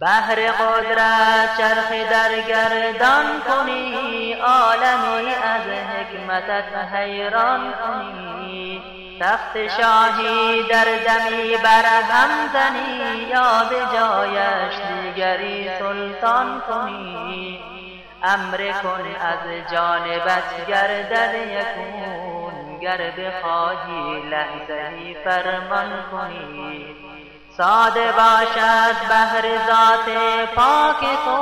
بهر قدرت چرخ در گردان کنی عالمی از حکمتت حیران کنی. تخت شاهی در دمی برهم زنی یا به جایش دیگری سلطان کنی. امر کن از جانبت گردد یکون گر بخواهی لحظه فرمان کنی. ساده باشد بهر ذات پاک تو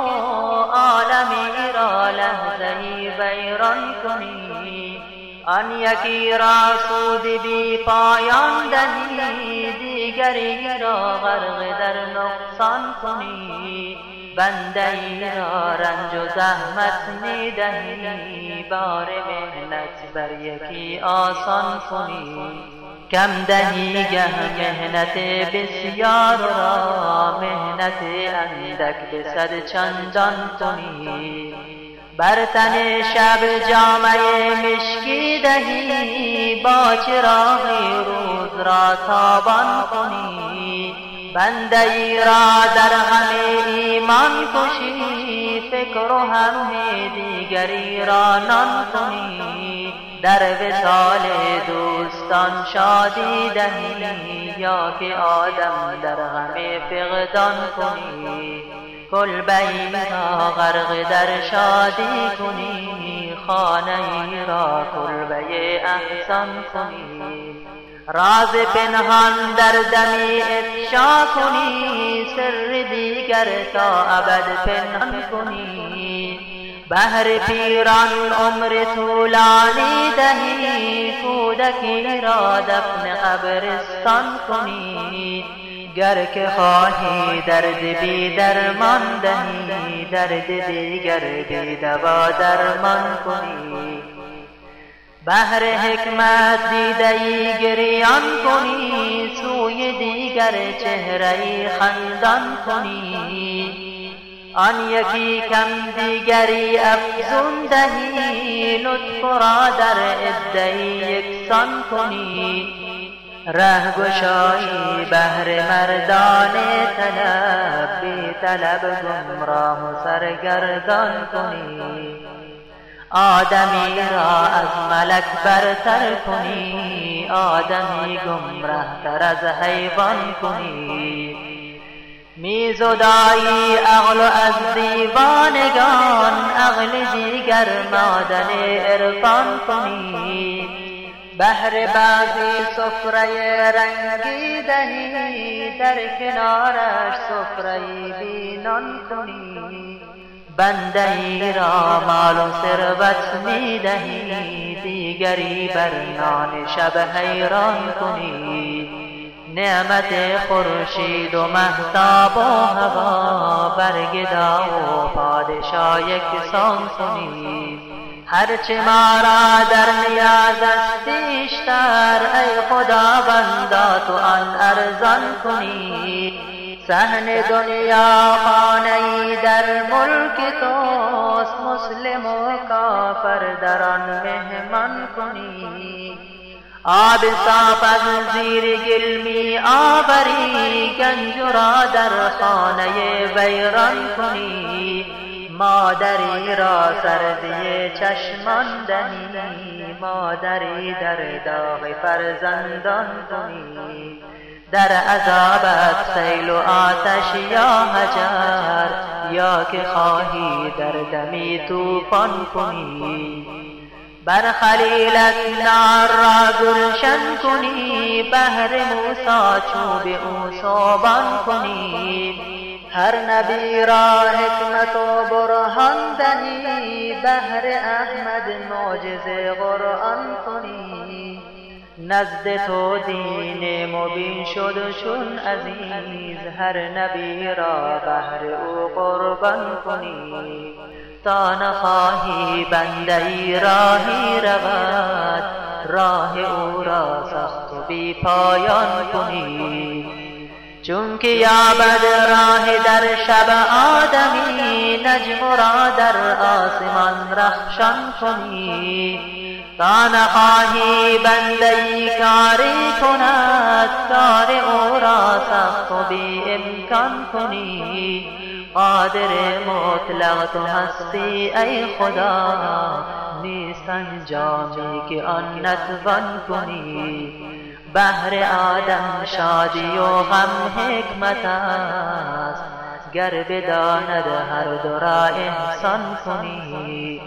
عالمی را لحظه بیران کنی. آن یکی را سود بی پایان دهی دیگری را غرق در نقصان کنی. بنده ای را رنج و زحمت می دهی بار مهنت بر یکی آسان کنی. کم دهی گه مهنت بسیار را مهنت اندک به صد چندان کنی. بر تن شب جامعه مشکی دهی با چراغی روز را تابان کنی. بنده ای را در همه ایمان کشی فکر و همه دیگری را نان کنی. در وصال دوستان شادی دهی یا که آدم در همه فقدان کنی. کل را غرق در شادی کنی خانه را کلبه احسان کنی. راز پنهان در دمی افشا کنی سر دیگر تا ابد پنهان کنی. بهر پیران عمر طولانی دهی کودکی را دفن قبرستان کنی. گر که خواهی درد بی درمان دهی درد دیگر بی دوا درمان کنی. بهر حکمت دیدهی گریان کنی سوی دیگر چهره خندان کنی. آن یکی کم دیگری افزون دهی لطف را در ادهی یکسان کنی. ره گشایی بهر مردان طلب بی طلب گمراه و سرگردان کنی. آدمی را از ملک برتر کنی آدمی گمره تر از حیوان کنی. می عقل از دیوانگان عقل دیگر مادن عرفان کنی بهر بعضی سفره رنگی دهی در کنارش سفره بینان کنی بنده ای را مال و ثروت می دهی دیگری بر نان شب حیران کنی نعمت خورشید و محتاب و هوا برگدا و پادشاه یکسان کنی هرچه ما را در نیاز است بیشتر ای خداوندا تو آن ارزان کنی سهن دنیا خانه در ملک توست مسلم و کافر در آن مهمان کنی آب صاف از زیر گل می آوری گنج را در خانه ویران کنی مادری را سردی چشمان دهی مادری در داغ فرزندان کنی در عذابت سیل و آتش یا هجر یا که خواهی در دمی توفان کنی بر خلیلت نار را گلشن کنی. بهر موسا چوب او صوبان کنی هر نبی را حکمت و برهان دهی بهر احمد معجزه قرآن کنی. نزد تو دین مبین شد چون عزیز. هر نبی را بهر او قربان کنی. تا نخواهی بنده ای راهی رود. راه او را سخت و بی پایان کنی. چون که یابد راه در شب آدمی نجم را در آسمان رخشان کنی. تا نخواهی بنده کاری کند کار او را سخت و بی امکان کنی. قادر مطلق تو هستی ای خدا. نیست انجامی که آن نتوان کنی. بهر آدم شادی و غم حکمت است. گر بداند هر دو را احسان کنی.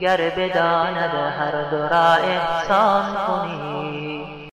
گر بداند هر دو را احسان کنی.